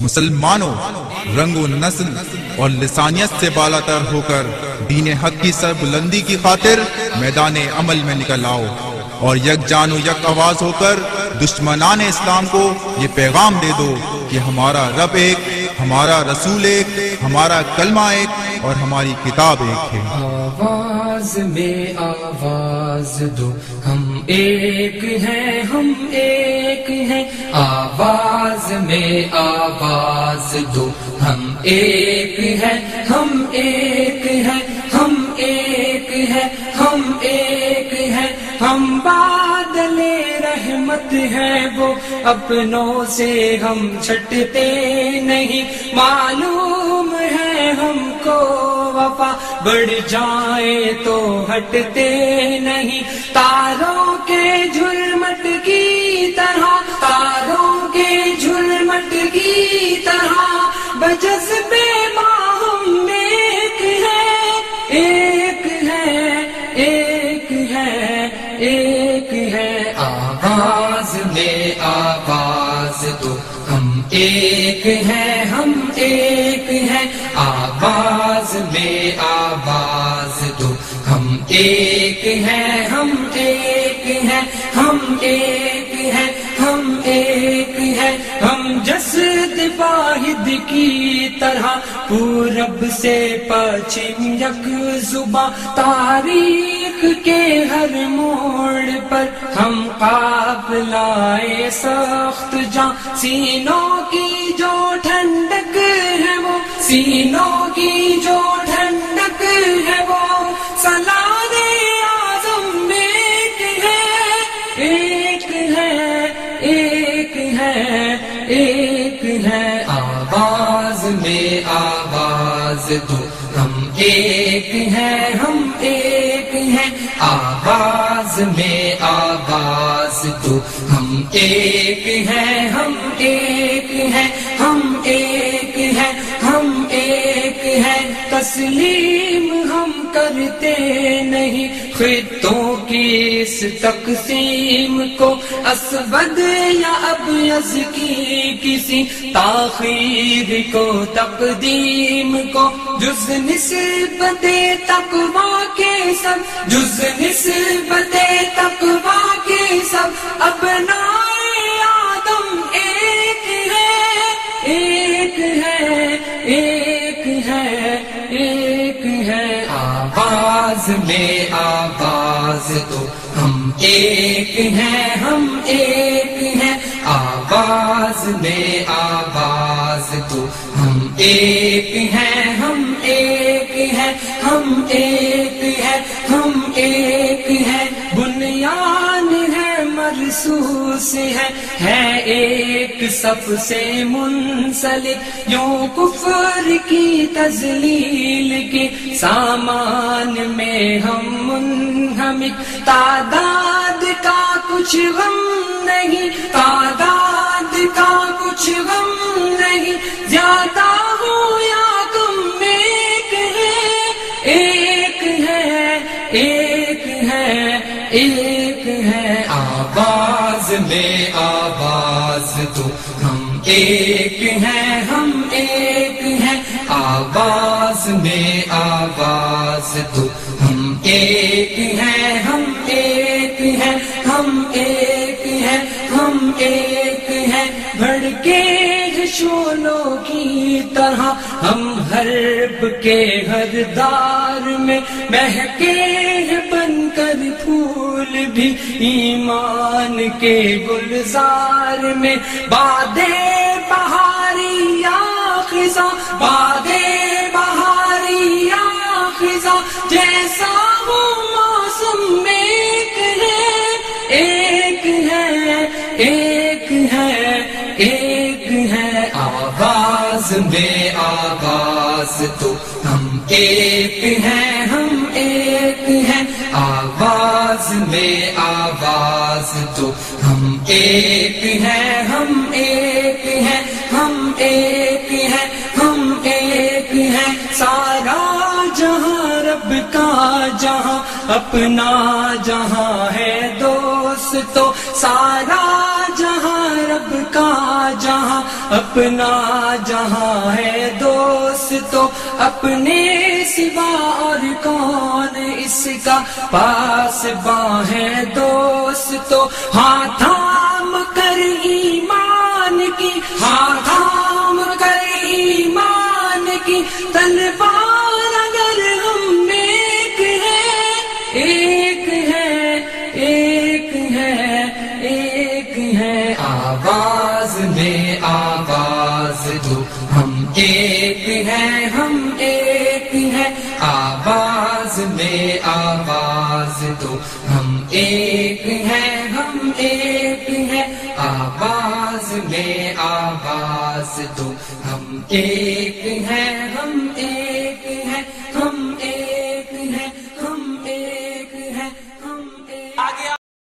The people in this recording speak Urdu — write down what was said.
مسلمانوں، رنگ و نسل اور لسانیت سے بالا تر ہو کر دین حق کی سر بلندی کی خاطر میدان عمل میں نکل آؤ اور یک جان و یک آواز ہو کر دشمنان اسلام کو یہ پیغام دے دو کہ ہمارا رب ایک، ہمارا رسول ایک، ہمارا کلمہ ایک اور ہماری کتاب ایک ہے۔ آواز میں آواز دو، ہم ایک ہیں، ہم ایک ہیں۔ آواز میں آواز دو، ہم ایک ہیں، ہم ایک ہیں، ہم ایک ہیں، ہم ایک ہیں۔ ہم بادل رحمت ہیں وہ، اپنوں سے ہم چھٹتے نہیں۔ معلوم ہے ہم کو وفا بڑھ جائے تو ہٹتے نہیں۔ تاروں کے جھلمٹ کی طرح، تاروں کے جھلمٹ کی طرح۔ بجس بے ایک ہے ایک ہے ایک ہے ایک ہے۔ آواز میں آواز تو ہم ایک ہیں، ہم ایک ہیں۔ آواز میں آواز تو ہم ایک ہیں، ہم ایک ہیں، ہم ایک ہیں، ہم ایک ہیں۔ ہم جسد واحد کی طرح پورب سے پچھم یک زباں۔ تاریخ کے ہر موڑ پر ہم قاب لائے سخت جاں سینوں کی جو ٹھنڈک ہے وہ، سینوں میں آواز دو۔ ہم ایک ہیں، ہم ایک ہیں۔ آواز میں آواز دو۔ ہم ایک ہیں، ہم ایک ہیں۔ ہم ایک ہیں، ہم ایک ہیں۔ تسلیم ہم کرتے نہیں۔ خطوں کی اس تقسیم کو، اسود یا ابیض کی کسی تاخیر کو، تقدیم کو۔ جز نسبت تقوا کے سب، جز نسبت تقوا کے سب۔ اپنا آدم ایک ہے ایک ہے، ایک آواز میں آواز تو ہم ایک ہیں، ہم ایک ہیں۔ آواز میں آواز تو ہم ایک ہیں، ہم ایک ہیں۔ ہم ایک ہیں، ہم ایک ہے ہے ہے ایک سب سے منسلک یوں کفر کی تزلیل کی سامان میں ہم منہمک۔ تعداد کا کچھ غم نہیں، تعداد کا کچھ غم نہیں۔ زیادہ ہو یا کم ایک ہے ایک ہے ایک ہے ایک ہے آواز میں آواز تو ہم ایک ہیں، ہم ایک ہیں۔ آواز میں آواز تو ہم ایک ہیں، ہم ایک ہیں۔ ہم ایک ہیں، ہم ایک ہیں۔ بھڑکے شولوں کی طرح ہم حرب کے ہر دار میں مہکے بھی ایمان کے گلزار میں بادے بہاری یا خزاں بادے بہاری یا خزاں جیسا وہ موسم ایک ہے ایک ہے ایک ہے ایک ہے۔ آواز میں آواز تو ہم ایک ہیں، ہم ایک ایک ہیں، ہم ایک ہیں، ہم ایک ہیں، ہم ایک ہیں۔ سارا جہاں رب کا جہاں، اپنا جہاں ہے دوست تو۔ سارا جہاں رب کا جہاں، اپنا جہاں ہے دوست تو۔ اپنے سوا اور کون اس کا پاس باں ہے دوست تو۔ ہاں تھام کر ایمان کی ہاں تھام کر ایمان کی۔ تلوار اگر ہم ایک ہے ایک ہے ایک ہے ایک ہے۔ آواز میں آواز دو، ہم ایک ہیں، ہم ایک ہیں۔ آواز میں آواز دو، ہم ایک میں آواز دو۔ ہم ایک ہیں ہم ایک